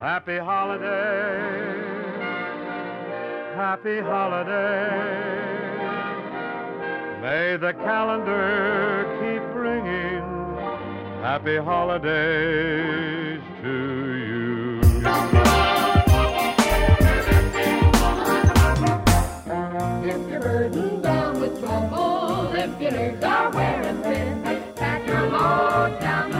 Happy holiday, happy holiday. May the calendar keep ringing. Happy holidays to you. If you're burdened down with trouble, if your nerves are wearing thin, pack your load down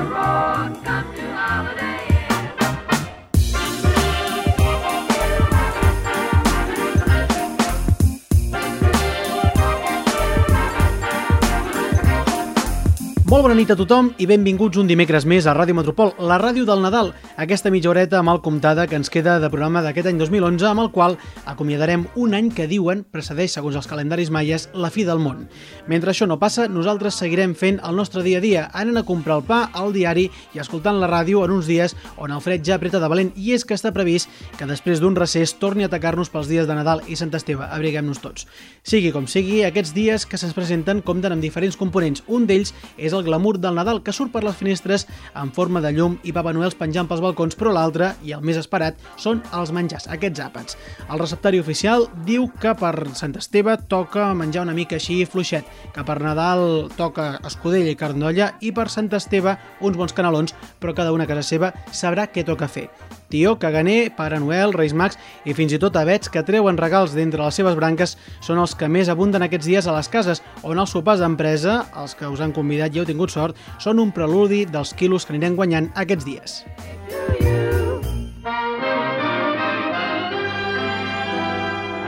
Molt bona nit a tothom i benvinguts un dimecres més a Ràdio Metropol, la ràdio del Nadal, aquesta mitja horeta mal comptada que ens queda de programa d'aquest any 2011, amb el qual acomiadarem un any que diuen precedeix, segons els calendaris maies, la fi del món. Mentre això no passa, nosaltres seguirem fent el nostre dia a dia, anant a comprar el pa al diari i escoltant la ràdio en uns dies on el fred ja apreta de valent i és que està previst que després d'un recés torni a atacar-nos pels dies de Nadal i Sant Esteve. Abriguem-nos tots. Sigui com sigui, aquests dies que se'ns presenten compten amb diferents components. Un d'ells és el glamour del Nadal que surt per les finestres en forma de llum i Papa Noels penjant pels balcons, però l'altre, i el més esperat, són els menjars, aquests àpats. El receptari oficial diu que per Sant Esteve toca menjar una mica així fluixet, que per Nadal toca escudella i carn d'olla i per Sant Esteve uns bons canelons, però cada una a casa seva sabrà què toca fer. Tió, caganer, Pare Noel, Reis Mags i fins i tot abets que treuen regals d'entre les seves branques són els que més abunden aquests dies a les cases, on els sopars d'empresa, els que us han convidat i heu tingut sort, són un preludi dels quilos que anirem guanyant aquests dies.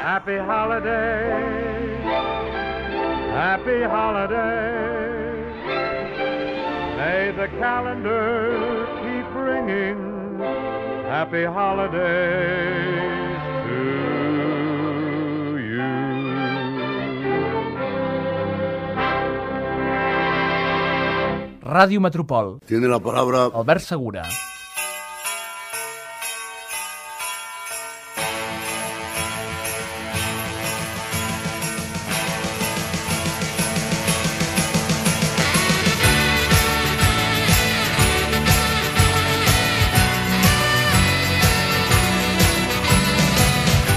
Happy holiday, happy holiday. May the calendar keep ringing. Happy holidays to you. Ràdio Metropol, Tiene la palabra Albert Segura.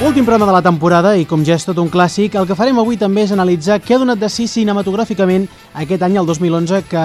Últim programa de la temporada i com ja és tot un clàssic, el que farem avui també és analitzar què ha donat de si cinematogràficament aquest any, el 2011, que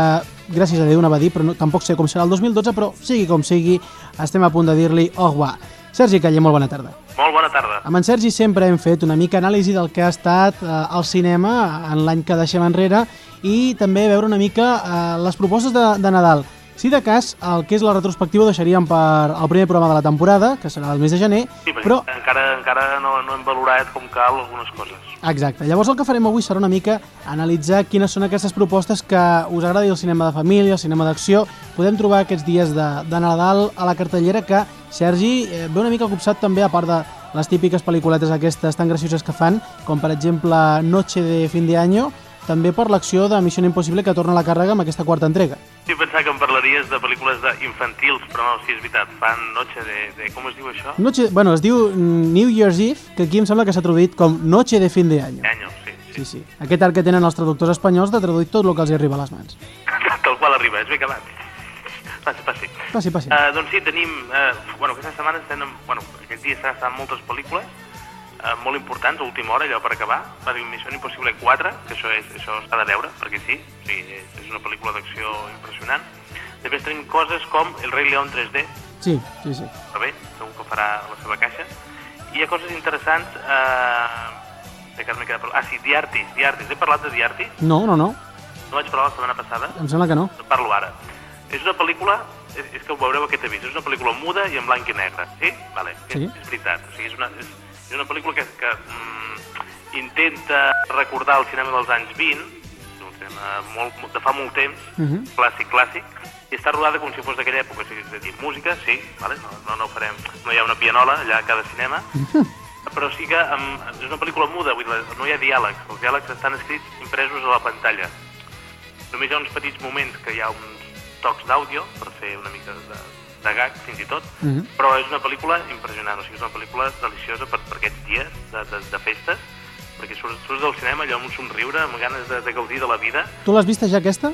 gràcies a Déu anava a dir, però no, tampoc sé com serà el 2012, però sigui com sigui, estem a punt de dir-li au revoir. Sergi Caller, molt bona tarda. Molt bona tarda. Amb en Sergi sempre hem fet una mica anàlisi del que ha estat eh, el cinema en l'any que deixem enrere i també veure una mica eh, les propostes de, de Nadal. Si de cas, el que és la retrospectiva ho deixaríem per al primer programa de la temporada, que serà el mes de gener, Sí, però encara, encara no, no hem valorat com cal algunes coses. Exacte. Llavors el que farem avui serà una mica analitzar quines són aquestes propostes que us agradi el cinema de família, el cinema d'acció. Podem trobar aquests dies de, de Nadal a la cartellera que Sergi eh, ve una mica copsat també, a part de les típiques pel·lículetes aquestes tan gracioses que fan, com per exemple Noche de fin de año, també per l'acció de Missió Impossible que torna a la càrrega amb aquesta quarta entrega. Sí, pensava que em parlaries de pel·lícules de infantils, però no, sí, és veritat, fan noche de... de com es diu això? Noche, bueno, es diu New Year's Eve, que aquí em sembla que s'ha traduït com Noche de fin de año. Año, sí, sí. Sí, sí. Aquest art que tenen els traductors espanyols de traduir tot el que els hi arriba a les mans. Tal qual arriba, és ben acabat. Passi, passi. Passi, passi. Uh, doncs sí, tenim... Uh, bueno, aquesta setmana estem... en- Bueno, aquests dies estan estan moltes pel·lícules uh, molt importants, a última hora, allò per acabar. Va dir Missió Impossible 4, que això és això s'ha de veure, perquè sí, sí és, és una pel·lícula d'acció impressionant. Després tenim coses com El rei León 3D, Sí, sí, sí. però bé, segur que farà la seva caixa. I hi ha coses interessants... Eh... que m'he quedat... per- Ah, sí, The Artist, The Artist. He parlat de The Artist? No, no, no. No vaig parlar la setmana passada? Em sembla que no. Parlo ara. És una pel·lícula... És, és que ho veureu aquest avís. És una pel·lícula muda i en blanc i negre. Sí? Vale. Sí. És, és veritat. O sigui, és una, és, és una pel·lícula que, que mm, intenta recordar el cinema dels anys 20, un cinema molt, de fa molt temps, Mhm. clàssic, clàssic, i està rodada com si fos d'aquella època. O sigui, és a dir, música, sí, vale? no, no, no ho farem... No hi ha una pianola allà a cada cinema, però sí que um, és una pel·lícula muda, vull dir, no hi ha diàlegs. Els diàlegs estan escrits impresos a la pantalla. Només hi ha uns petits moments que hi ha uns tocs d'àudio per fer una mica de, de gag, fins i tot, Mhm. però és una pel·lícula impressionant, o sigui, és una pel·lícula deliciosa per, per aquests dies de, de, de festes, perquè surts, surts del cinema allò amb un somriure, amb ganes de, de gaudir de la vida. Tu l'has vista ja aquesta?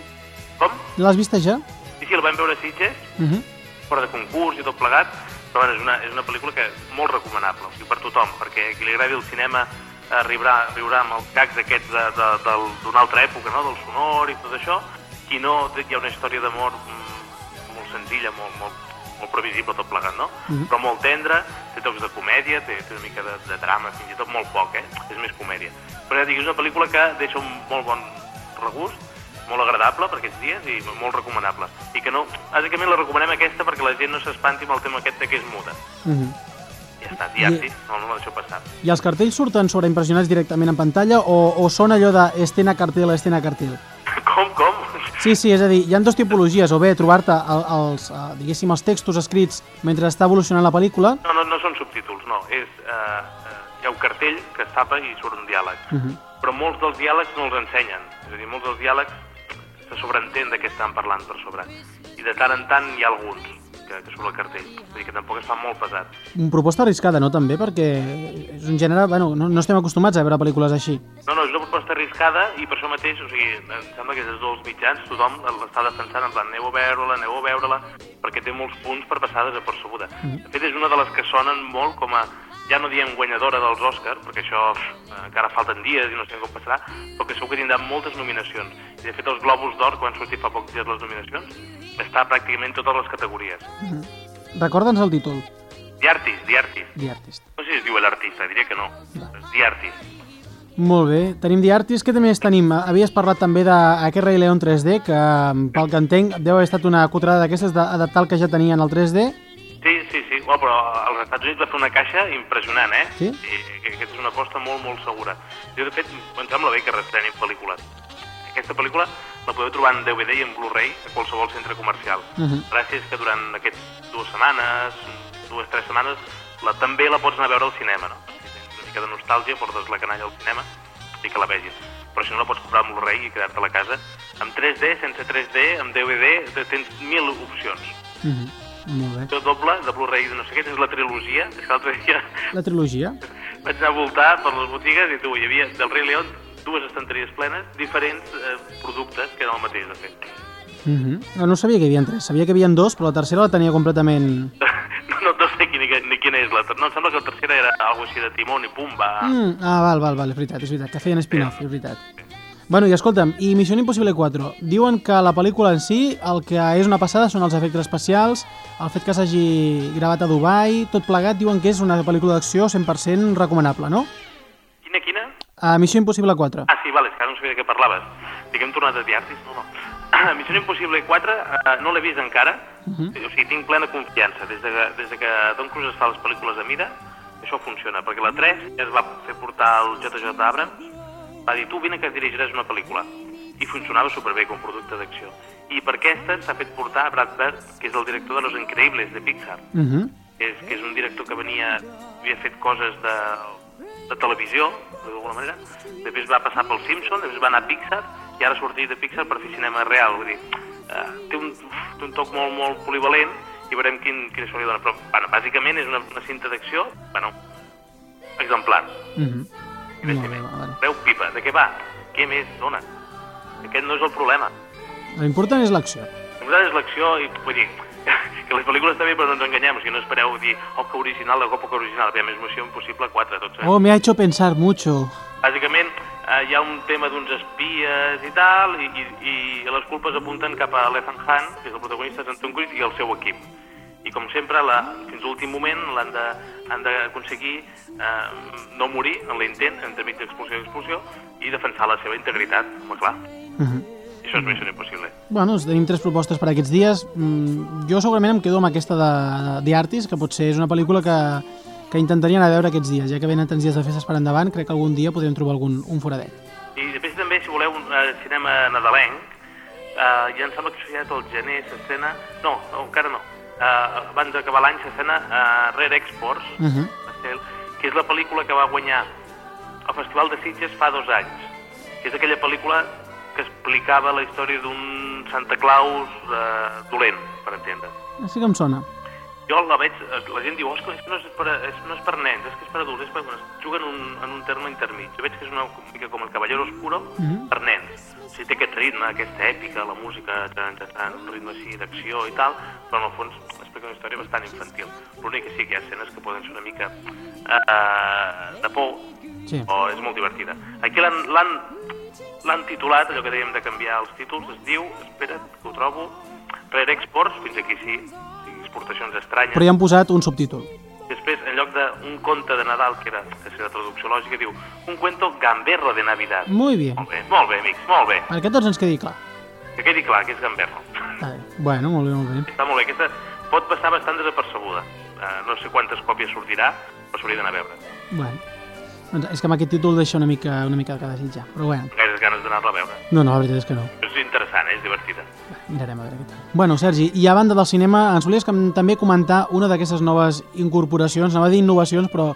Com? L'has vista ja? Sí, sí, la vam veure a Sitges, Uh -huh. fora de concurs i tot plegat, Però bueno, és una, és una pel·lícula que molt recomanable, o sigui, per tothom, perquè a qui li agradi el cinema eh, riurà, riurà amb els gags aquests d'una altra època, no? del sonor i tot això. Qui no, hi ha una història d'amor mm, molt senzilla, molt, molt, molt previsible tot plegat, no? Però molt tendra, té tocs de comèdia, té, té una mica de, de drama, fins i tot molt poc, eh? És més comèdia. Però ja dic, és una pel·lícula que deixa un molt bon regust, molt agradable per aquests dies i molt recomanable. I que no, bàsicament la recomanem aquesta perquè la gent no s'espanti amb el tema aquest que és muda. Mhm. Ja està, diartis, no, no la deixeu passar. I els cartells surten sobreimpressionats directament en pantalla o, o són allò de escena cartel, escena cartel? Sí, sí, és a dir, hi ha dues tipologies, o bé trobar-te el- els, eh, diguéssim, els textos escrits mentre està evolucionant la pel·lícula, No, no, no són subtítols, no. És, eh, eh, hi ha un cartell que es tapa i surt un diàleg. Mhm. Però molts dels diàlegs no els ensenyen. És a dir, molts dels diàlegs se sobreentén de què estan parlant per sobre. I de tant en tant hi ha alguns que, que surt al cartell. A dir, que tampoc es fa molt pesat. una proposta arriscada, no, també? Perquè és un gènere, bueno, no, no estem acostumats a veure pel·lícules així. No, no, és una proposta arriscada i per això mateix, o sigui, em sembla que des dels mitjans tothom l'està defensant en plan aneu a veure-la, aneu a veure-la, perquè té molts punts per passar desapercebuda. De fet, és una de les que sonen molt com a, ja no diem guanyadora dels Oscars, perquè això pff, encara falten dies i no sé com passarà, però que segur que tindrà moltes nominacions. I de fet, els Globus d'Or, que van sortir fa pocs dies les nominacions, està pràcticament en totes les categories. Recorda'ns el títol, The Artist, The Artist. The Artist. No sé si es diu l'artista, diria que no. És The Artist. Molt bé, tenim The Artist, què més tenim? Havies parlat també d'aquest Rei León 3D, que pel que entenc deu haver estat una cutrada d'aquestes d'adaptar el que ja tenien al 3D. Sí, sí, sí. Bueno, però als Estats Units va fer una caixa impressionant, eh? Sí? I que aquesta és una aposta molt, molt segura. Jo, de fet, em sembla bé que restrenin pel·lícules. Aquesta pel·lícula la podeu trobar en DVD i en Blu-ray a qualsevol centre comercial. Mhm. Gràcies que durant aquestes dues setmanes, dues, tres setmanes, la, també la pots anar a veure al cinema, no? Si tens una mica de nostàlgia, portes la canalla al cinema i que la vegin. Però si no la pots comprar amb Blu-ray i quedar-te a la casa. Amb 3D, sense 3D, amb DVD, te- tens mil opcions. Mhm. Molt bé. Això doble, de Blu-ray no sé què, és la trilogia. És que l'altre dia La trilogia? vaig anar a voltar per les botigues i tu, hi havia del Rei León dues estanteries plenes, diferents eh, productes que eren el mateix, de fet. Mhm. no, no sabia que hi havia tres, sabia que hi havia dos, però la tercera la tenia completament... No, no, no sé quina, ni quina és la ter- No, em sembla que la tercera era alguna així de Timón i Pumba. Mm, ah, val, val, val, és veritat, és veritat, que feien spin-off, és veritat. Bueno, i escolta'm, i Missió Impossible 4, diuen que la pel·lícula en si, el que és una passada són els efectes especials, el fet que s'hagi gravat a Dubai, tot plegat, diuen que és una pel·lícula d'acció 100% recomanable, no? Quina, quina? A Missió Impossible 4. Ah, sí, vale, és que ara no sabia de què parlaves. Dic, hem tornat a Diartis? No, no. Missió Impossible 4 eh, no l'he vist encara, Mhm. o sigui, tinc plena confiança. Des de, que, des de que Tom Cruise es fa les pel·lícules a mida, això funciona, perquè la 3 ja es va fer portar el JJ Abrams, va dir, tu vine que dirigiràs una pel·lícula. I funcionava superbé com producte d'acció. I per aquesta s'ha fet portar a Brad Bird, que és el director de Los Increíbles, de Pixar Uh -huh. que és, que és un director que venia, havia fet coses de, de televisió, d'alguna manera, després va passar pel Simpson, després va anar a Pixar, i ara ha sortit de Pixar per fer cinema real, vull dir, eh, té, un, té un toc molt, molt polivalent, i veurem quin, quina això li dona, però, bueno, bàsicament és una, una cinta d'acció, bueno, exemplar, Uh -huh. i més bé, vale. Veu pipa, de què va? Què més dona? Aquest no és el problema. L'important és l'acció. L'important és l'acció i, vull dir, que les pel·lícules també, però no ens enganyem, o sigui, no espereu dir, oh, que original, o poc original, aviam, és Missió Impossible 4, tots sabem. Oh, me ha hecho pensar mucho. Bàsicament, eh, hi ha un tema d'uns espies i tal, i, i, i les culpes apunten cap a l'Ethan Hunt, que és el protagonista, en Tom Cruise, i el seu equip. I com sempre, la, fins a l'últim moment l'han de- han d'aconseguir eh, no morir en l'intent, entremig d'expulsió i expulsió, i defensar la seva integritat, home, clar. Uh -huh. Això és Missió Impossible. Bueno, tenim tres propostes per aquests dies. Mm, jo segurament em quedo amb aquesta de, de The Artist, que potser és una pel·lícula que, que intentaria anar a veure aquests dies. Ja que venen tants dies de festes per endavant, crec que algun dia podrem trobar algun un foradet. I després també, si voleu, un eh, cinema nadalenc, eh, ja em sembla que això ja el gener, s'escena... No, no, encara no. Eh, abans d'acabar l'any s'escena eh, Rare Exports, Uh -huh. Marcel, que és la pel·lícula que va guanyar el Festival de Sitges fa dos anys. Que és aquella pel·lícula que explicava la història d'un Santa Claus eh, dolent, per entendre. Sí que em sona. Jo la veig, eh, la gent diu, oh, és que no és, per, és, no és per nens, és que és per adults, és per... Bueno, juga en un, en un terme intermig. Jo veig que és una mica com el Caballero Oscuro Mhm. per nens. O sigui, té aquest ritme, aquesta èpica, la música, tan, tan, tan, un ritme així d'acció i tal, però en el fons explica una història bastant infantil. L'únic que sí que hi ha escenes que poden ser una mica eh, de por, Sí. o és molt divertida. Aquí l'han l'han titulat, allò que dèiem de canviar els títols, es diu, espera't, que ho trobo, Rare Exports, fins aquí sí, exportacions estranyes. Però hi han posat un subtítol. Després, en lloc d'un conte de Nadal, que era que la traducció lògica, diu un cuento gamberro de Navidad. Muy bien. Molt bé, molt bé, amics, molt bé. Perquè tots ens quedi clar. Que quedi clar que és gamberro. Vale. Bueno, molt bé, molt bé. Està molt bé, aquesta pot passar bastant desapercebuda. Uh, no sé quantes còpies sortirà, però s'hauria d'anar a veure. Bueno. Doncs és que amb aquest títol deixa una mica, una mica que desitjar. Però bueno, Gaires ganes d'anar-la a veure. no, no, la veritat és que no. És interessant, eh? és divertida. Mirarem a veure què tal. Bueno, Sergi, i a banda del cinema, ens volies també comentar una d'aquestes noves incorporacions, anava a dir innovacions, però,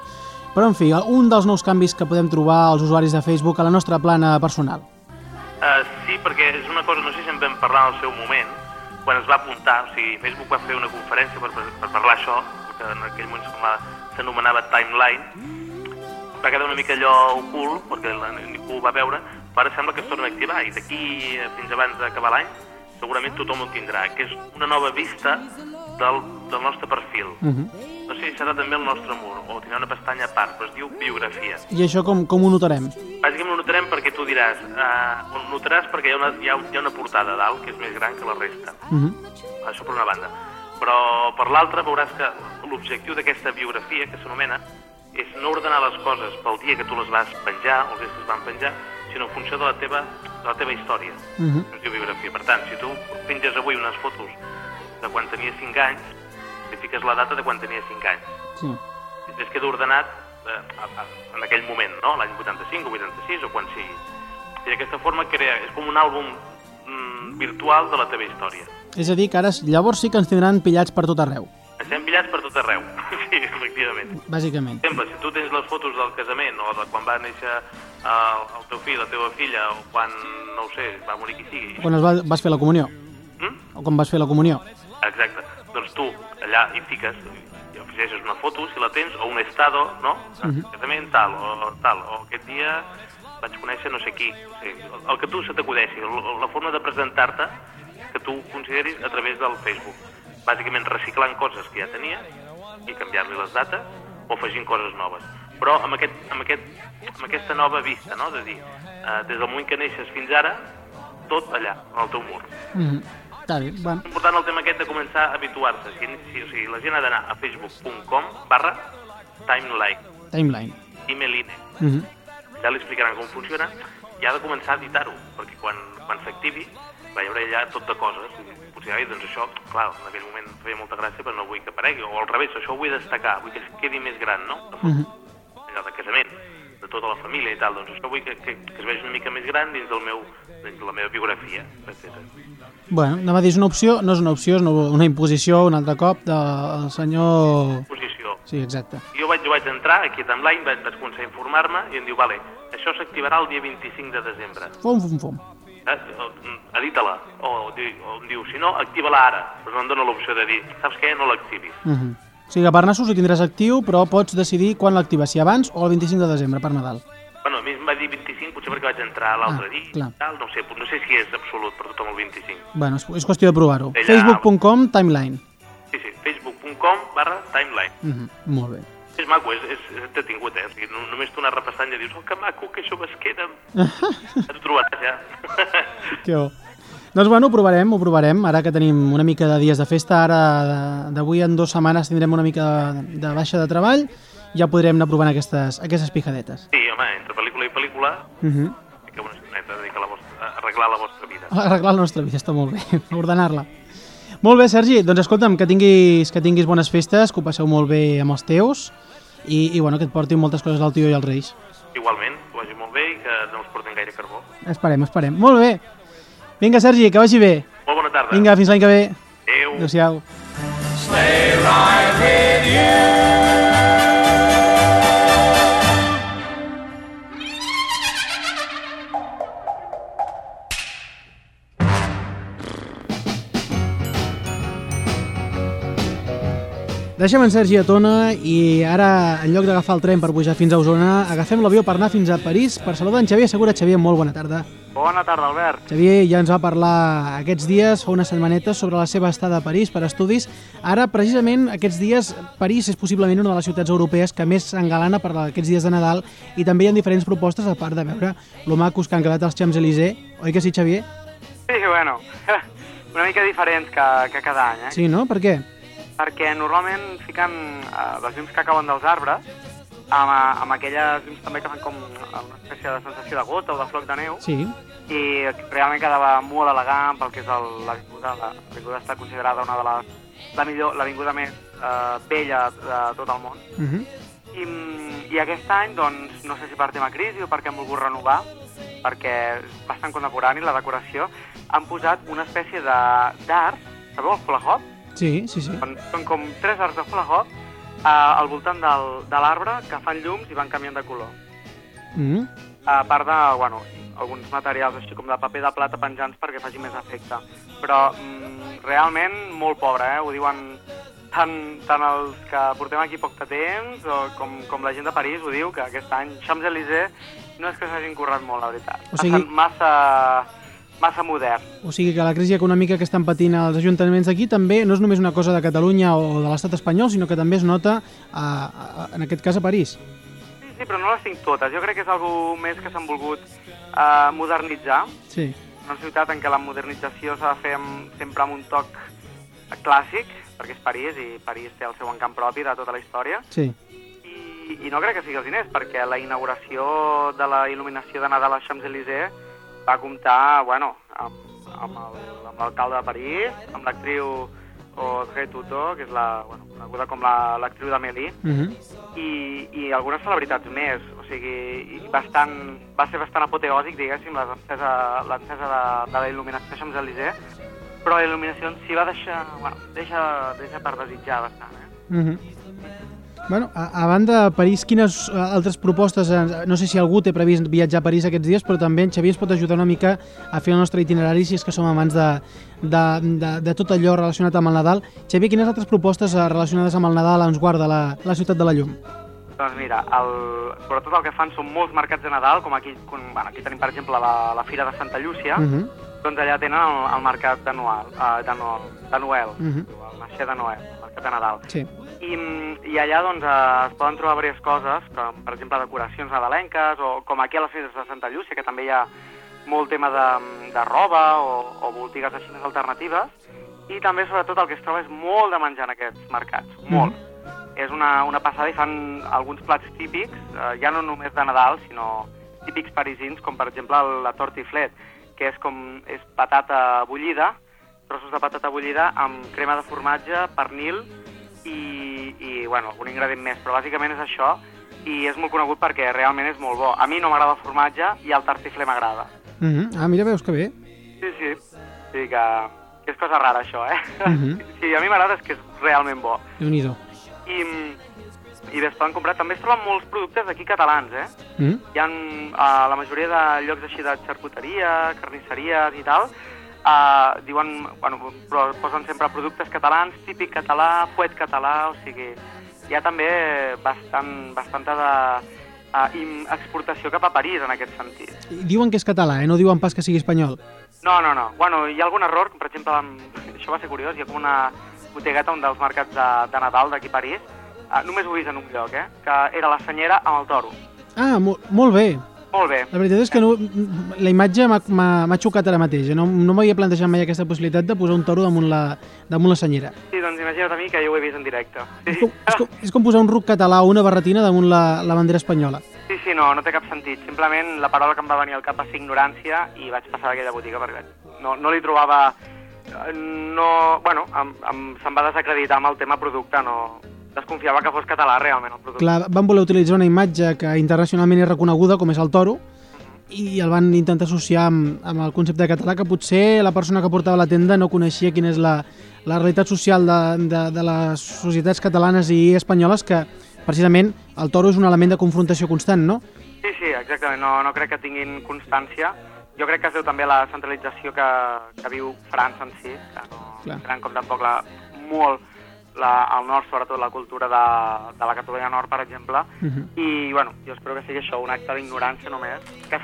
però en fi, un dels nous canvis que podem trobar als usuaris de Facebook a la nostra plana personal. Uh, sí, perquè és una cosa, no sé si en vam parlar en el seu moment, quan es va apuntar, o sigui, Facebook va fer una conferència per, per, per parlar això, que en aquell moment s'anomenava- Timeline, va quedar una mica allò ocult, perquè ningú ho va veure, ara sembla que es torna a activar, i d'aquí eh, fins abans d'acabar l'any segurament tothom ho tindrà, que és una nova vista del, del nostre perfil. Uh -huh. No sé si serà també el nostre mur, o tindrà una pestanya a part, però es diu biografia. I això com, com ho notarem? Bàsicament ho notarem perquè tu diràs, uh, ho notaràs perquè hi ha, una, hi, ha, hi ha una portada a dalt que és més gran que la resta. Uh -huh. Això per una banda. Però per l'altra veuràs que l'objectiu d'aquesta biografia, que s'anomena, és no ordenar les coses pel dia que tu les vas penjar, o dies que es van penjar, sinó en funció de la teva, de la teva història. Uh -huh. Es diu biografia. Per tant, si tu penges avui unes fotos de quan tenia 5 anys, li fiques la data de quan tenia 5 anys. Sí. Després queda ordenat eh, a- a- en aquell moment, no? l'any 85 o 86 o quan sigui. I d'aquesta forma crea, és com un àlbum mm, virtual de la teva història. És a dir, que ara llavors sí que ens tindran pillats per tot arreu, Estem pillats per tot arreu, sí, efectivament. bàsicament. Per exemple, si tu tens les fotos del casament o de quan va néixer el, el teu fill, la teva filla, o quan, no ho sé, va morir qui sigui, Quan es va, vas fer la comunió, mm? o quan vas fer la comunió. Exacte. Doncs tu allà hi fiques, i afegeixes una foto, si la tens, o un estado, no? Mhm. Casament tal, o tal, o aquest dia vaig conèixer no sé qui. O sigui, el, el que tu se t'acudeixi, la, forma de presentar-te que tu consideris a través del Facebook. Bàsicament reciclant coses que ja tenies i canviar-li les dates o afegint coses noves. Però amb, aquest, amb, aquest, amb aquesta nova vista, no? de dir, eh, des del moment que neixes fins ara, tot allà, al teu mur. Uh -huh. Està bé, bueno. És important el tema aquest de començar a habituar-se. Si, si, o sigui, la gent ha d'anar a facebook.com barra timeline, Timeline. emailine. Uh -huh. Ja li explicaran com funciona i ha de començar a editar-ho, perquè quan, quan s'activi va hi haurà allà tot de coses. Potser, ai, doncs això, clar, en aquell moment feia molta gràcia, però no vull que aparegui. O al revés, això ho vull destacar, vull que es quedi més gran, no? Uh -huh. Allò de casament, de tota la família i tal. Doncs això vull que, que, que es vegi una mica més gran dins, del meu, dins de la meva biografia. Bueno, anava a dir, és una opció, no és una opció, és una, una imposició un altre cop del senyor... Posició. Sí, exacte. Jo vaig, jo vaig entrar aquí a Timeline, vaig, vaig començar a informar-me i em diu, vale, això s'activarà el dia 25 de desembre. Fum, fum, fum. O, mm, Edita-la. O, di- o em diu, si no, activa-la ara. Però no em dóna l'opció de dir, saps què? No l'activis. Uh -huh. O sigui que per Nassos ho tindràs actiu, però pots decidir quan l'actives, si abans o el 25 de desembre, per Nadal. Bueno, a mi em va dir 25, potser perquè vaig entrar l'altre Ah, dia. clar. Tal, no sé, no sé si és absolut per tothom el 25. Bueno, és, és qüestió de provar-ho. Facebook.com, timeline. Sí, sí, facebook.com barra timeline. Uh -huh. Molt bé. És maco, és, és, és entretingut, eh? O sigui, no, només tu anar repassant i dius, oh, que maco, que això es queda. t'ho trobaràs, ja. Que bo. Doncs bueno, ho provarem, ho provarem. Ara que tenim una mica de dies de festa, ara d'avui en dues setmanes tindrem una mica de, de baixa de treball, ja podrem anar provant aquestes, aquestes pijadetes. sí, home, entre pel·lícula i pel·lícula, Uh -huh. fiqueu una estoneta dedicar a, la vostra, arreglar la vostra vida. Arreglar la nostra vida, està molt bé, ordenar-la. Molt bé, Sergi, doncs escolta'm, que tinguis, que tinguis bones festes, que ho passeu molt bé amb els teus i, i bueno, que et portin moltes coses al tio i als reis. Igualment, que vagi molt bé i que no us porten gaire carbó. Esperem, esperem. Molt bé. Vinga, Sergi, que vagi bé. Molt bona tarda. Vinga, fins l'any que ve. Adéu. Adéu-siau. Deixem en Sergi a Tona i ara, en lloc d'agafar el tren per pujar fins a Osona, agafem l'avió per anar fins a París per saludar en Xavier Segura. Xavier, molt bona tarda. Bona tarda, Albert. Xavier ja ens va parlar aquests dies, fa unes setmanetes, sobre la seva estada a París per estudis. Ara, precisament, aquests dies, París és possiblement una de les ciutats europees que més s'engalana per aquests dies de Nadal i també hi ha diferents propostes, a part de veure lo macos que han quedat els Champs-Élysées. Oi que sí, Xavier? Sí, bueno, una mica diferents que, que cada any, eh? Sí, no? Per què? Perquè normalment fiquen eh, les llums que cauen dels arbres amb, amb aquelles llums també que fan com una espècie de sensació de gota o de floc de neu Sí. i realment quedava molt elegant pel que és l'avinguda. La- L'avinguda està considerada una de les la millor, l'avinguda més eh, bella de tot el món. Uh -huh. I, I aquest any, doncs, no sé si per tema crisi o perquè han volgut renovar, perquè és bastant contemporani la decoració, han posat una espècie de- d'arts, sabeu el hula hoop? Sí, sí, sí. Són, són com tres arts de hula hoop eh, al voltant del, de l'arbre que fan llums i van canviant de color. Mm -hmm. A part de, bueno, alguns materials així com de paper de plata penjants perquè faci més efecte. Però mm, realment molt pobre, eh? Ho diuen tant, tant els que portem aquí poc de temps o com, com la gent de París ho diu, que aquest any Champs-Élysées no és que s'hagin currat molt, la veritat. O sigui- Estan massa, massa modern. O sigui que la crisi econòmica que estan patint els ajuntaments d'aquí també no és només una cosa de Catalunya o de l'estat espanyol, sinó que també es nota, a, a, en aquest cas, a París. Sí, sí, però no les tinc totes. Jo crec que és algú més que s'han volgut eh, modernitzar. Sí. Una ciutat en què la modernització s'ha de fer amb, sempre amb un toc clàssic, perquè és París i París té el seu encant propi de tota la història. Sí. I, i no crec que sigui els diners, perquè la inauguració de la il·luminació de Nadal a Champs-Élysées va comptar, bueno, amb, amb l'alcalde de París, amb l'actriu Audrey Tautou, que és la, bueno, coneguda com la- l'actriu d'Amélie, Uh -huh. i, i algunes celebritats més. O sigui, i bastant, va ser bastant apoteòsic, diguéssim, l'encesa l'encesa de, de la il·luminació de Champs-Élysées, però la il·luminació en si va deixar, bueno, deixa, deixa per desitjar bastant, eh? Uh -huh. Bueno, a, a banda de París, quines eh, altres propostes, no sé si algú té previst viatjar a París aquests dies, però també en Xavier ens pot ajudar una mica a fer el nostre itinerari si és que som amants de, de, de, de tot allò relacionat amb el Nadal. Xavier, quines altres propostes eh, relacionades amb el Nadal ens guarda la, la ciutat de la llum? Doncs mira, el, sobretot el que fan són molts mercats de Nadal, com aquí, com, bueno, aquí tenim, per exemple, la, la Fira de Santa Llúcia, Uh -huh. Doncs allà tenen el, el mercat de Noel, uh, de, no, de Noel, Mhm. el Naixer de Noel, el mercat de Nadal. Sí. I, i allà doncs, eh, es poden trobar diverses coses, com per exemple decoracions nadalenques, o com aquí a les festes de Santa Llúcia, que també hi ha molt tema de, de roba o, o botigues així més alternatives, i també sobretot el que es troba és molt de menjar en aquests mercats, molt. És una, una passada i fan alguns plats típics, eh, ja no només de Nadal, sinó típics parisins, com per exemple la tortiflet, que és com és patata bullida, trossos de patata bullida amb crema de formatge, pernil i, i bueno, algun ingredient més, però bàsicament és això i és molt conegut perquè realment és molt bo. A mi no m'agrada el formatge i el tartifler m'agrada. Uh -huh. Ah, mira, veus que bé. Sí, sí, sí que, que és cosa rara això, eh? Mhm. Sí, a mi m'agrada és que és realment bo. déu nhi I, i bé, es poden comprar, també es troben molts productes d'aquí catalans, eh? -huh. hi ha uh, la majoria de llocs així de xarcuteria, carnisseries i tal, uh, diuen, bueno, però posen sempre productes catalans, típic català, fuet català, o sigui, hi ha també bastant, bastanta de uh, exportació cap a París en aquest sentit. Diuen que és català, eh? No diuen pas que sigui espanyol. No, no, no. Bueno, hi ha algun error, per exemple, amb... això va ser curiós, hi ha com una botigueta, un dels mercats de, de Nadal d'aquí a París, uh, només ho he vist en un lloc, eh? que era la senyera amb el toro. Ah, mo molt bé. Molt bé. La veritat és que no, la imatge m'ha xocat ara mateix. eh? No, no m'havia plantejat mai aquesta possibilitat de posar un toro damunt la, damunt la senyera. Sí, doncs imagina't a mi que jo ho he vist en directe. Sí, És com, és, com, és com posar un ruc català o una barretina damunt la, la bandera espanyola. sí, sí, no, no té cap sentit. Simplement la paraula que em va venir al cap va ser ignorància i vaig passar d'aquella botiga perquè no, no li trobava... eh, No, bueno, em, em, se'm va desacreditar amb el tema producte, no... Desconfiava que fos català realment el producte. Clar, van voler utilitzar una imatge que internacionalment és reconeguda, com és el toro, i el van intentar associar amb, amb el concepte català, que potser la persona que portava la tenda no coneixia quina és la, la realitat social de, de, de les societats catalanes i espanyoles, que precisament el toro és un element de confrontació constant, no? Sí, sí, exactament. No, no crec que tinguin constància. Jo crec que es deu també a la centralització que, que viu França en si, que no Clar. tenen com tampoc la, molt la, al nord, sobretot la cultura de, de la Catalunya Nord, per exemple, Mhm. i, bueno, jo espero que sigui això, un acte d'ignorància només, que,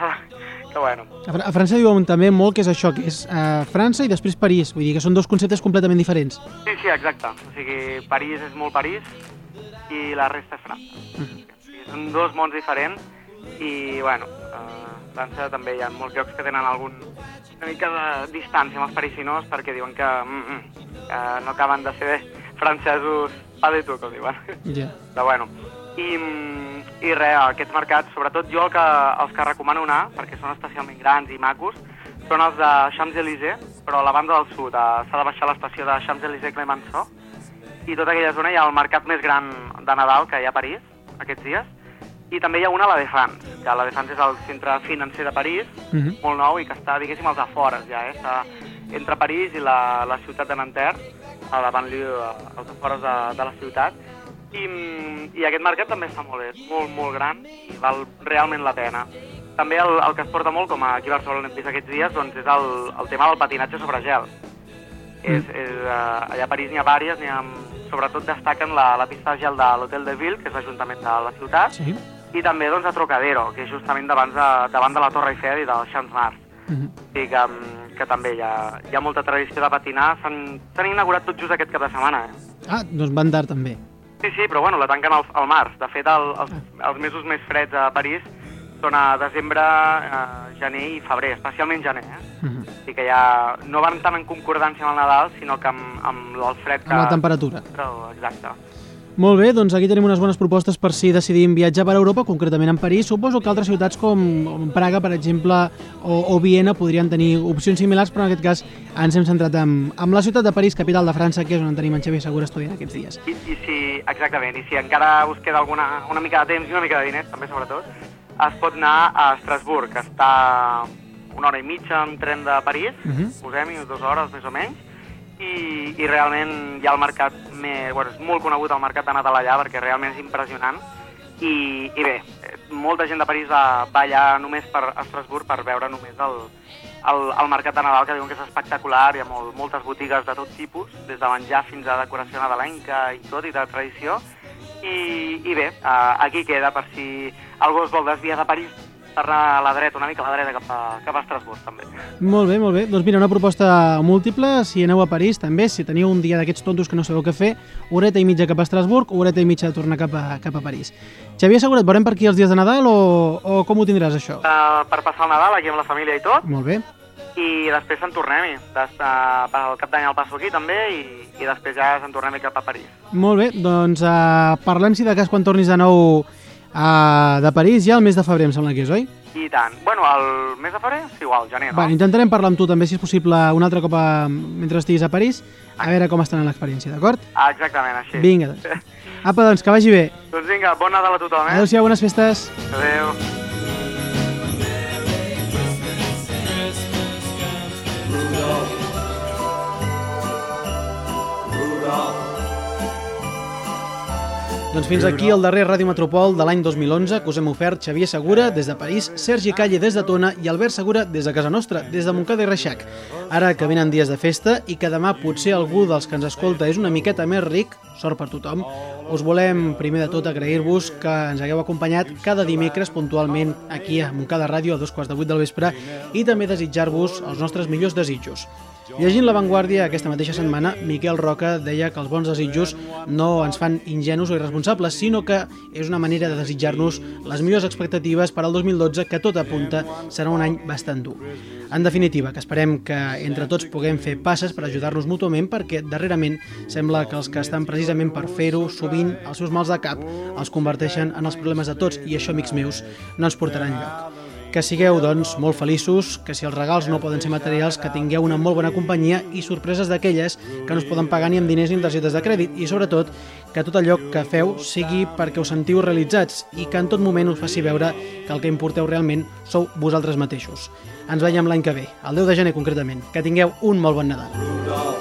que bueno, A, Fra- a França diuen també molt que és això, que és uh, França i després París, vull dir que són dos conceptes completament diferents. sí, sí, exacte, o sigui, París és molt París i la resta és França. O sigui, són dos mons diferents i, bueno, a França també hi ha molts llocs que tenen algun, una mica de distància amb els parisinos perquè diuen que, mm, mm, que no acaben de ser francesos pa de tu, com diuen. Ja. Però bueno, i, i res, aquests mercats, sobretot jo el que, els que recomano anar, perquè són especialment grans i macos, són els de Champs-Élysées, però a la banda del sud, eh, s'ha de baixar a l'estació de Champs-Élysées-Clemenceau, i tota aquella zona hi ha el mercat més gran de Nadal que hi ha a París, aquests dies, i també hi ha una a la Défense, que la Défense és el centre financer de París, Mhm. molt nou i que està, diguéssim, als afores ja, eh? Està entre París i la, la ciutat de Nanterre, a la banlieue, als afores de, de la ciutat. I, mm, I aquest mercat també està molt bé, és molt, molt gran i val realment la pena. També el, el que es porta molt, com aquí a Barcelona hem vist aquests dies, doncs és el, el tema del patinatge sobre gel. És, és, uh, allà a París n'hi ha vàries, n'hi ha, sobretot destaquen la, la pista de gel de l'Hotel de Ville, que és l'Ajuntament de la ciutat, Sí. i també doncs, a Trocadero, que és justament davant de, davant de la Torre Eiffel i del Champs Mars. Mhm. O sigui que, mm, que també hi ha, hi ha molta tradició de patinar. S'han inaugurat tot just aquest cap de setmana, eh? Ah, doncs van tard també. Sí, sí, però bueno, la tanquen al, al març. De fet, el, els, els mesos més freds a París són a desembre, eh, gener i febrer, especialment gener, eh? Mhm. O sigui que ja no van tant en concordància amb el Nadal, sinó que amb, amb el fred que... Amb la temperatura. Però, exacte. Molt bé, doncs aquí tenim unes bones propostes per si decidim viatjar per Europa, concretament en París. Suposo que altres ciutats com Praga, per exemple, o, o Viena podrien tenir opcions similars, però en aquest cas ens hem centrat en, en la ciutat de París, capital de França, que és on tenim en Xavier Segura estudiant aquests dies. I, i si, exactament, i si encara us queda alguna, una mica de temps i una mica de diners, també sobretot, es pot anar a Estrasburg, que està una hora i mitja en tren de París, Mhm. posem-hi dues hores més o menys, i, i realment hi ha el mercat més, bueno, és molt conegut el mercat de Nadal allà perquè realment és impressionant. I, i bé, molta gent de París va, va allà només per Estrasburg per veure només el, el, el mercat de Nadal que diuen que és espectacular, hi ha molt, moltes botigues de tot tipus, des de menjar fins a decoració nadalenca i tot, i de tradició. I, i bé, aquí queda per si algú es vol desviar de París per anar a la dreta, una mica a la dreta cap a, cap a Estrasburg també. Molt bé, molt bé. Doncs mira, una proposta múltiple, si aneu a París també, si teniu un dia d'aquests tontos que no sabeu què fer, horeta i mitja cap a Estrasburg, horeta i mitja de tornar cap a, cap a París. Xavier Segura, et veurem per aquí els dies de Nadal o, o com ho tindràs això? Uh, per passar el Nadal aquí amb la família i tot, Molt bé. i després se'n tornem-hi. Des- eh, Pel cap d'any el passo aquí també i, i després ja se'n tornem cap a París. Molt bé, doncs uh, parlem si de cas quan tornis de nou uh, de París, ja el mes de febrer, em sembla que és, oi? I tant. Bueno, el mes de febrer, sí, igual, gener, no? Va, intentarem parlar amb tu també, si és possible, un altre cop a, mentre estiguis a París, a veure com està anant l'experiència, d'acord? Ah, exactament, així. Vinga, doncs. Apa, doncs, que vagi bé. Doncs vinga, bon Nadal a tothom, eh? Adéu-siau, bones festes. Adéu. Doncs fins aquí el darrer Ràdio Metropol de l'any 2011 que us hem ofert Xavier Segura des de París, Sergi Calle des de Tona i Albert Segura des de casa nostra, des de Montcada i Reixac. Ara que venen dies de festa i que demà potser algú dels que ens escolta és una miqueta més ric, sort per tothom, us volem primer de tot agrair-vos que ens hagueu acompanyat cada dimecres puntualment aquí a Montcada Ràdio a dos quarts de vuit del vespre i també desitjar-vos els nostres millors desitjos. Llegint La Vanguardia aquesta mateixa setmana, Miquel Roca deia que els bons desitjos no ens fan ingenus o irresponsables, sinó que és una manera de desitjar-nos les millors expectatives per al 2012, que tot apunta serà un any bastant dur. En definitiva, que esperem que entre tots puguem fer passes per ajudar-nos mútuament, perquè darrerament sembla que els que estan precisament per fer-ho, sovint els seus mals de cap els converteixen en els problemes de tots, i això, amics meus, no ens portarà enlloc. Que sigueu, doncs, molt feliços, que si els regals no poden ser materials, que tingueu una molt bona companyia i sorpreses d'aquelles que no es poden pagar ni amb diners ni amb targetes de crèdit i, sobretot, que tot allò que feu sigui perquè us sentiu realitzats i que en tot moment us faci veure que el que importeu realment sou vosaltres mateixos. Ens veiem l'any que ve, el 10 de gener concretament. Que tingueu un molt bon Nadal.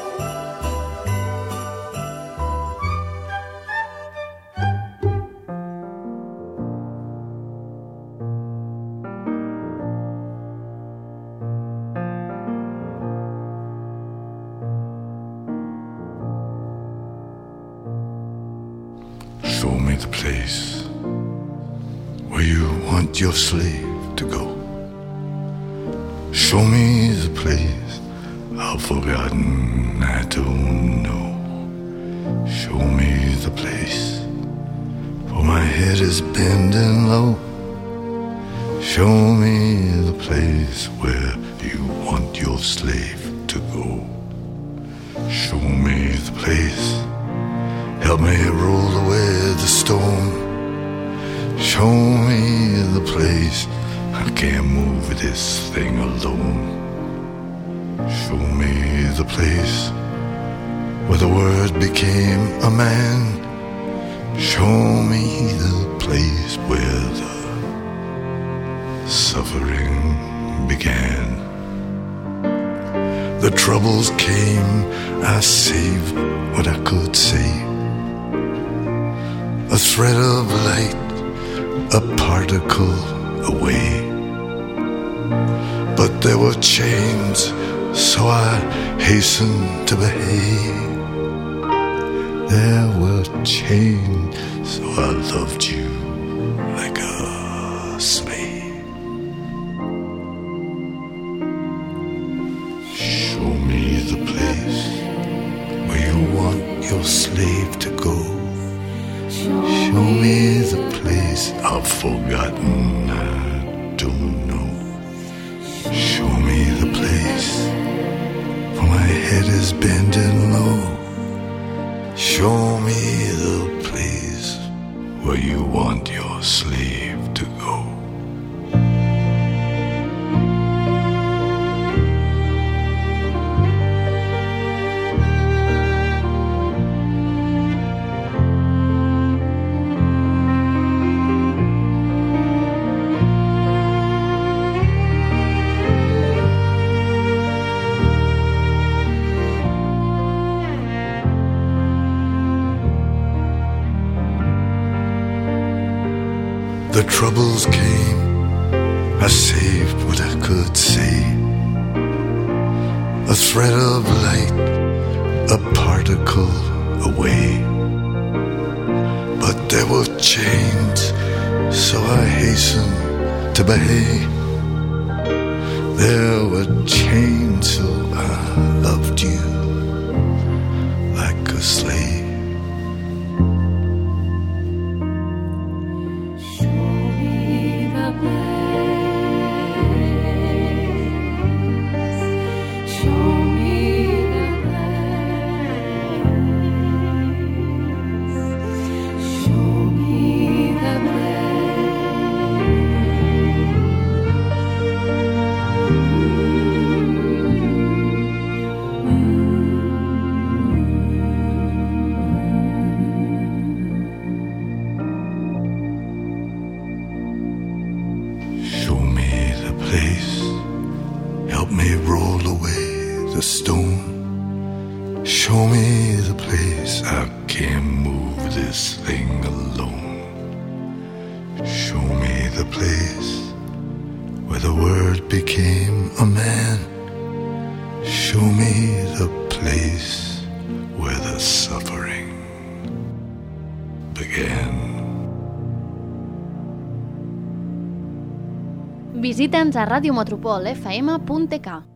Your slave to go. Show me the place I've forgotten, I don't know. Show me the place, for my head is bending low. Show me the place where you want your slave to go. Show me the place, help me roll away the stone. Show me the place, I can't move this thing alone. Show me the place where the word became a man. Show me the place where the suffering began. The troubles came, I saved what I could save. A thread of light, a particle away. But there were chains, so I hastened to behave. There were chains, so I loved you troubles came, I saved what I could save. A thread of light, a particle away. But there were chains, so I hastened to behave. There were chains, so I loved you like a slave. A radiometropol.fm.tk